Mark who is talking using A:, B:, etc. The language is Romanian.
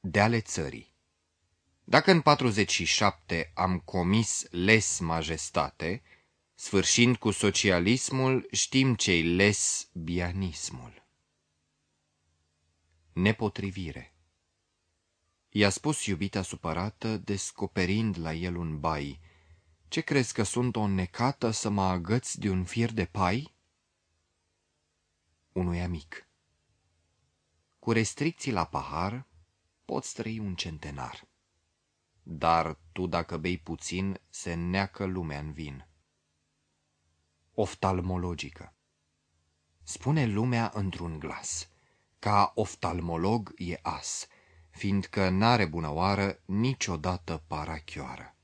A: de ale țării. Dacă în 47 am comis les majestate, sfârșind cu socialismul, știm ce-i les bianismul. Nepotrivire I-a spus iubita supărată, descoperind la el un bai, Ce crezi că sunt o necată să mă agăți de un fir de pai? Unui amic Cu restricții la pahar, poți trăi un centenar. Dar tu dacă bei puțin, se neacă lumea în vin. Oftalmologică Spune lumea într-un glas, ca oftalmolog e as, fiindcă n-are bună oară niciodată parachioară.